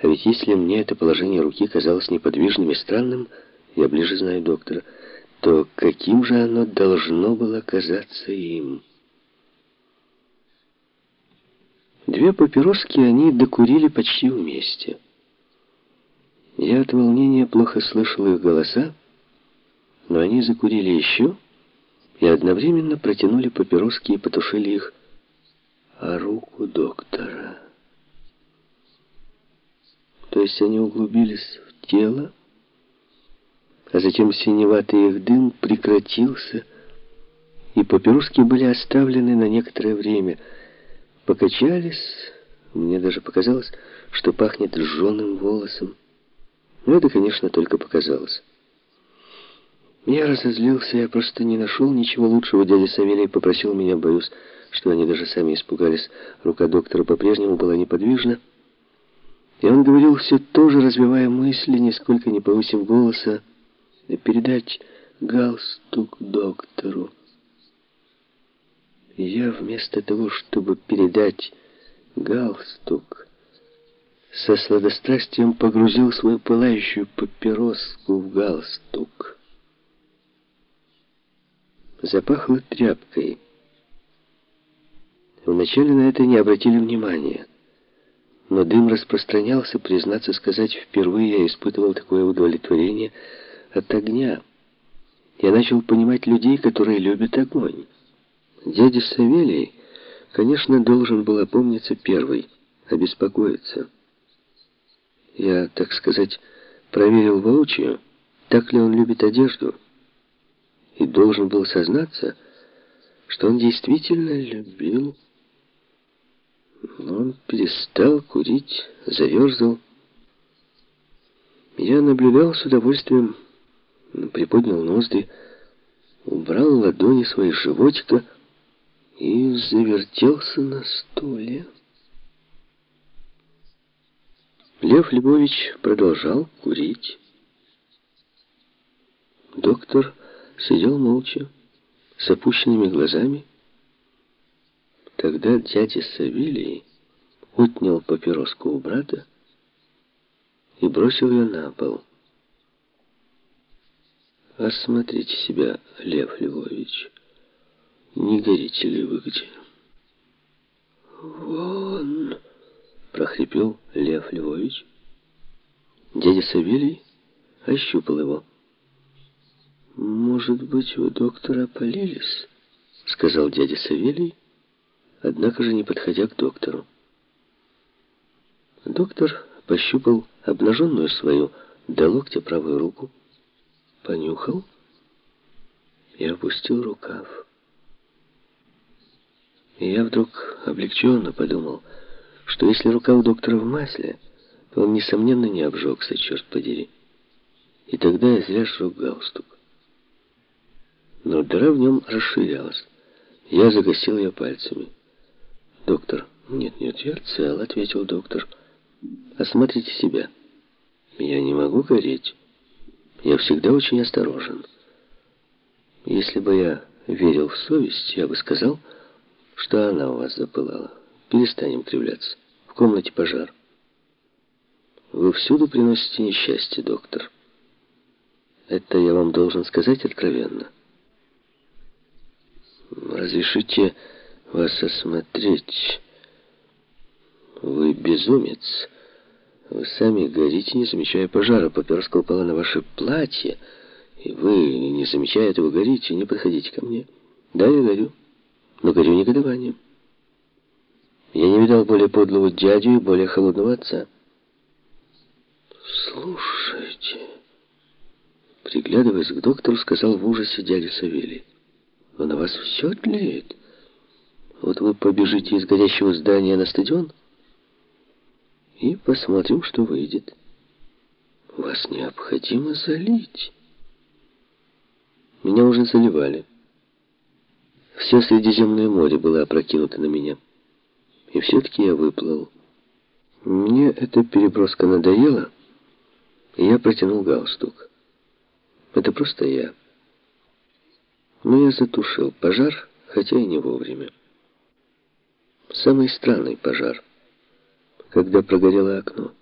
А ведь если мне это положение руки казалось неподвижным и странным, я ближе знаю доктора, то каким же оно должно было казаться им? Две папироски они докурили почти вместе. Я от волнения плохо слышал их голоса, но они закурили еще и одновременно протянули папироски и потушили их о руку доктора. То есть они углубились в тело, а затем синеватый их дым прекратился, и папироски были оставлены на некоторое время. Покачались, мне даже показалось, что пахнет сжженным волосом. Но это, конечно, только показалось. Я разозлился, я просто не нашел ничего лучшего. Дядя Савелий попросил меня, боюсь, что они даже сами испугались. Рука доктора по-прежнему была неподвижна. И он говорил все то же, развивая мысли, нисколько не повысив голоса, передать галстук доктору. И я вместо того, чтобы передать галстук, со сладострастием погрузил свою пылающую папироску в галстук. Запахло тряпкой. Вначале на это не обратили внимания. Но дым распространялся, признаться сказать, впервые я испытывал такое удовлетворение от огня. Я начал понимать людей, которые любят огонь. Дядя Савелий, конечно, должен был опомниться первый, обеспокоиться. Я, так сказать, проверил воочию, так ли он любит одежду, и должен был сознаться, что он действительно любил он перестал курить, заерзал. Я наблюдал с удовольствием, приподнял ноздри, убрал ладони своей животика и завертелся на стуле. Лев Львович продолжал курить. Доктор сидел молча, с опущенными глазами, Тогда дядя Савелий отнял папироску у брата и бросил ее на пол. «Осмотрите себя, Лев Львович. Не горите ли вы где?» «Вон!» — прохрипел Лев Львович. Дядя Савелий ощупал его. «Может быть, у доктора опалились?» — сказал дядя Савелий, однако же не подходя к доктору. Доктор пощупал обнаженную свою до локтя правую руку, понюхал и опустил рукав. И я вдруг облегченно подумал, что если рука у доктора в масле, то он, несомненно, не обжегся, черт подери. И тогда я зря сжег галстук. Но дыра в нем расширялась. Я загасил ее пальцами. «Доктор». «Нет, нет, я цел», — ответил доктор. «Осмотрите себя». «Я не могу гореть. Я всегда очень осторожен. Если бы я верил в совесть, я бы сказал, что она у вас запылала. Перестанем кривляться. В комнате пожар». «Вы всюду приносите несчастье, доктор». «Это я вам должен сказать откровенно». «Разрешите...» вас осмотреть. Вы безумец. Вы сами горите, не замечая пожара. Папирска упала на ваше платье, и вы, не замечая этого, горите. Не подходите ко мне. Да, я горю, но горю негодованием. Я не видал более подлого дядю и более холодного отца. Слушайте, приглядываясь к доктору, сказал в ужасе дядя Савелий. Он на вас все тлеет. Вот вы побежите из горящего здания на стадион и посмотрим, что выйдет. Вас необходимо залить. Меня уже заливали. Все Средиземное море было опрокинуто на меня. И все-таки я выплыл. Мне эта переброска надоела, и я протянул галстук. Это просто я. Но я затушил пожар, хотя и не вовремя. Самый странный пожар, когда прогорело окно.